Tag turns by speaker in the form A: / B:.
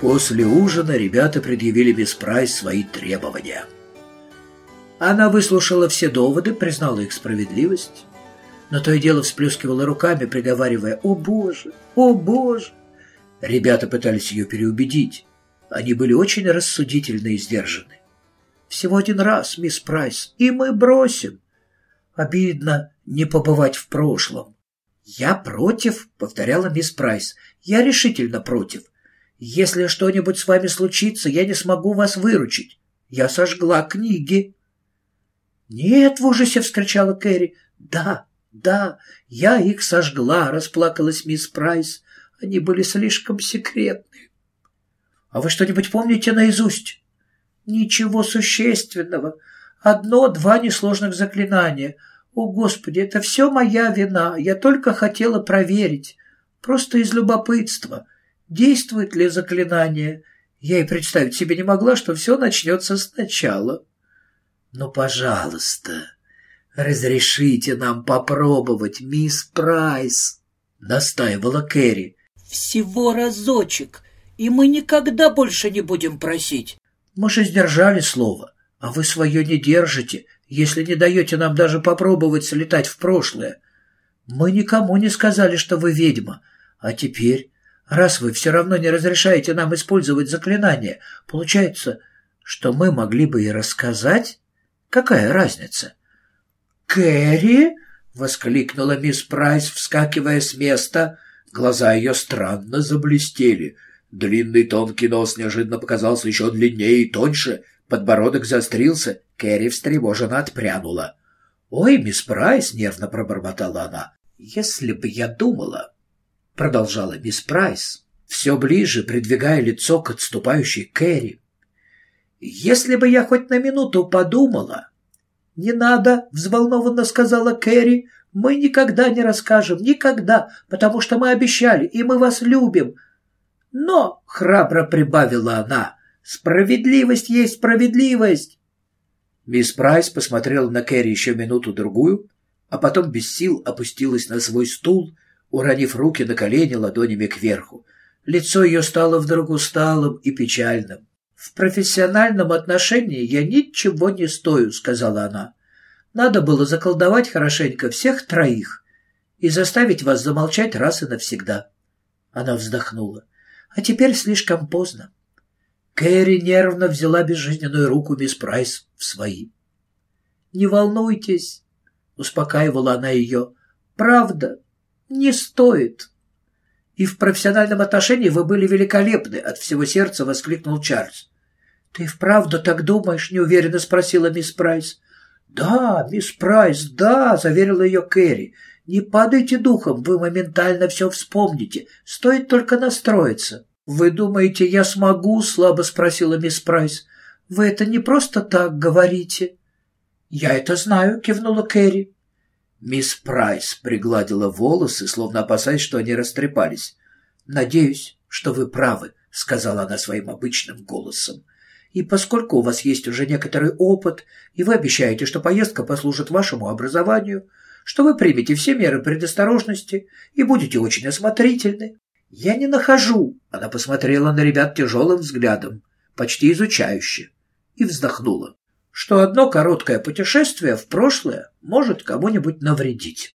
A: После ужина ребята предъявили мисс Прайс свои требования. Она выслушала все доводы, признала их справедливость, но то и дело всплескивала руками, приговаривая «О, Боже! О, Боже!». Ребята пытались ее переубедить. Они были очень рассудительны и сдержаны. «Всего один раз, мисс Прайс, и мы бросим. Обидно не побывать в прошлом». «Я против», — повторяла мисс Прайс. «Я решительно против. Если что-нибудь с вами случится, я не смогу вас выручить. Я сожгла книги». «Нет!» — в ужасе вскричала Кэрри. «Да, да, я их сожгла!» — расплакалась мисс Прайс. «Они были слишком секретны». «А вы что-нибудь помните наизусть?» «Ничего существенного. Одно-два несложных заклинания. О, Господи, это все моя вина. Я только хотела проверить. Просто из любопытства. Действует ли заклинание? Я и представить себе не могла, что все начнется сначала». «Ну, пожалуйста, разрешите нам попробовать, мисс Прайс», — настаивала Кэрри.
B: «Всего разочек, и мы никогда больше не будем просить».
A: «Мы же сдержали слово, а вы свое не держите, если не даете нам даже попробовать слетать в прошлое. Мы никому не сказали, что вы ведьма, а теперь, раз вы все равно не разрешаете нам использовать заклинание, получается, что мы могли бы и рассказать?» Какая разница? «Кэрри!» — воскликнула мисс Прайс, вскакивая с места. Глаза ее странно заблестели. Длинный тонкий нос неожиданно показался еще длиннее и тоньше. Подбородок заострился. Кэрри встревоженно отпрянула. «Ой, мисс Прайс!» — нервно пробормотала она. «Если бы я думала...» — продолжала мисс Прайс, все ближе придвигая лицо к отступающей Кэрри. «Если бы я хоть на минуту подумала...» «Не надо», — взволнованно сказала Кэрри. «Мы никогда не расскажем, никогда, потому что мы обещали, и мы вас любим». «Но», — храбро прибавила она, — «справедливость есть справедливость». Мисс Прайс посмотрела на Кэрри еще минуту-другую, а потом без сил опустилась на свой стул, уронив руки на колени ладонями кверху. Лицо ее стало вдруг усталым и печальным. «В профессиональном отношении я ничего не стою», — сказала она. «Надо было заколдовать хорошенько всех троих и заставить вас замолчать раз и навсегда». Она вздохнула. «А теперь слишком поздно». Кэрри нервно взяла безжизненную руку мисс Прайс в свои. «Не волнуйтесь», — успокаивала она ее. «Правда, не стоит». «И в профессиональном отношении вы были великолепны», — от всего сердца воскликнул Чарльз. «Ты вправду так думаешь?» — неуверенно спросила мисс Прайс. «Да, мисс Прайс, да!» — заверила ее Кэрри. «Не падайте духом, вы моментально все вспомните. Стоит только настроиться». «Вы думаете, я смогу?» — слабо спросила мисс Прайс. «Вы это не просто так говорите». «Я это знаю», — кивнула Кэрри. Мисс Прайс пригладила волосы, словно опасаясь, что они растрепались. «Надеюсь, что вы правы», — сказала она своим обычным голосом. И поскольку у вас есть уже некоторый опыт, и вы обещаете, что поездка послужит вашему образованию, что вы примете все меры предосторожности и будете очень осмотрительны, я не нахожу, она посмотрела на ребят тяжелым взглядом, почти изучающе, и вздохнула, что одно короткое путешествие в прошлое может кому-нибудь навредить.